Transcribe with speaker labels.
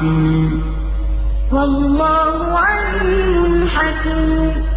Speaker 1: حَكِيمٌ
Speaker 2: وَاللَّهُ عَلِيمٌ حَكِيمٌ.